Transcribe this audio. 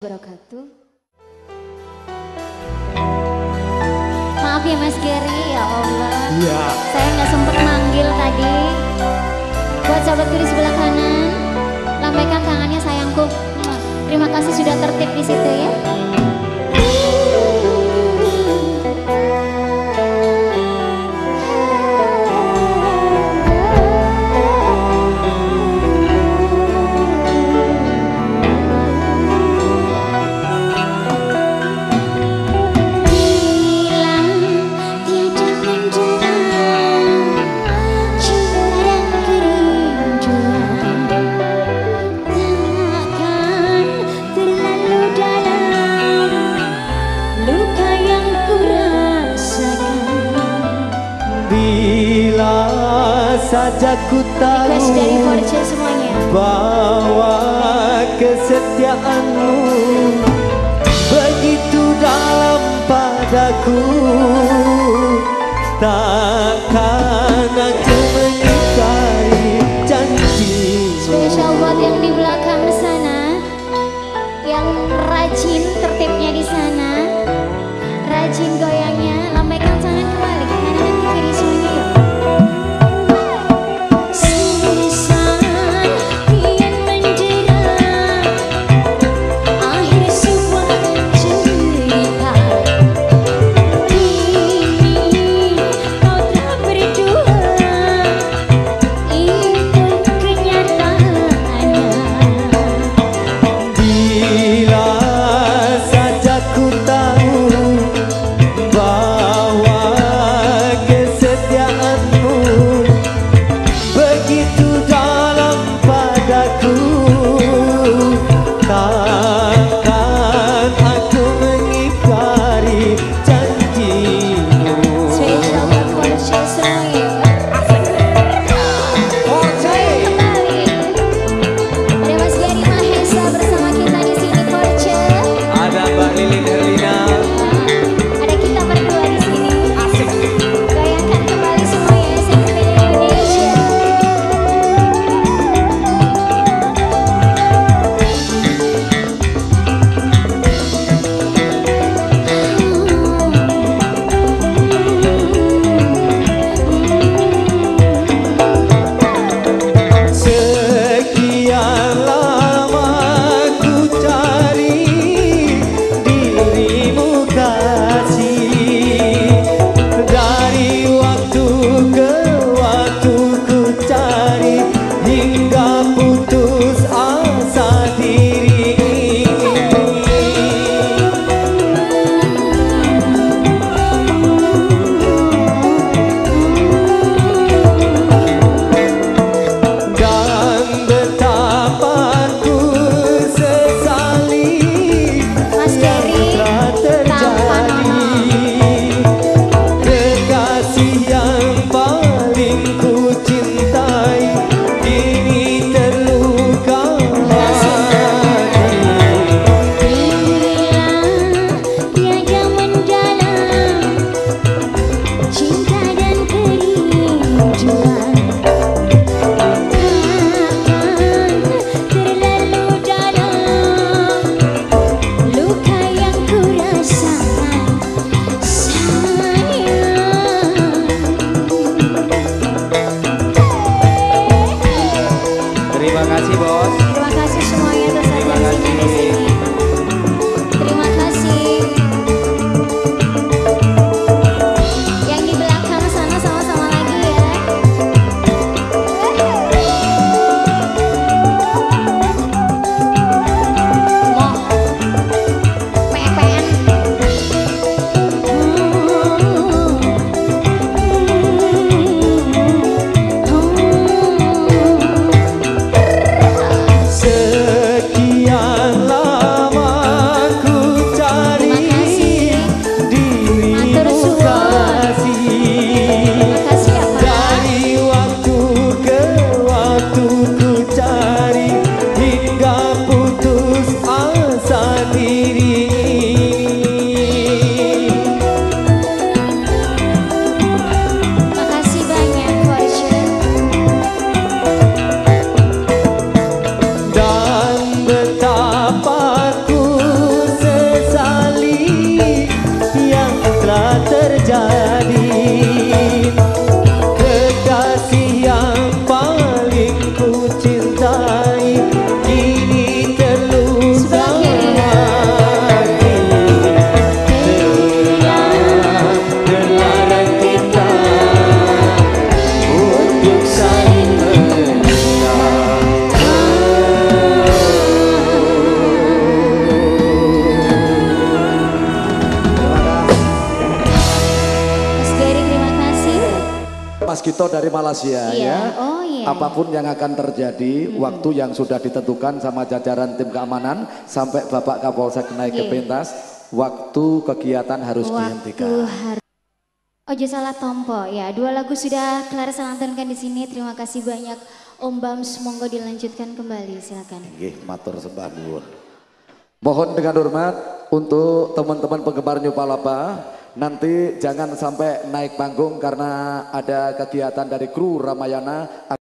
wabarakatuh. Maaf ya Mas Gary, ya Allah. Iya. Saya nggak sempat manggil tadi. Buat sahabatku di sebelah kanan, saja ku tahu bahwa kesetiaanmu begitu dalam padaku takkan aku Dito dari Malaysia Iya. ya. Oh, iya. Apa pun yang akan terjadi, waktu yang sudah ditentukan sama jajaran tim keamanan sampai Bapak Kapolsek naik ke Iya. pentas, waktu kegiatan harus Waktu dihentikan. harus Ojo salah tompo ya. Dua lagu sudah Clara lantunkan di sini. Terima kasih banyak Om Bams. Monggo dilanjutkan kembali. Silakan. Nggih, matur sembah nuwun. Mohon dengan hormat untuk teman-teman penggemar New Palapa nanti jangan sampai naik panggung karena ada kegiatan dari kru Ramayana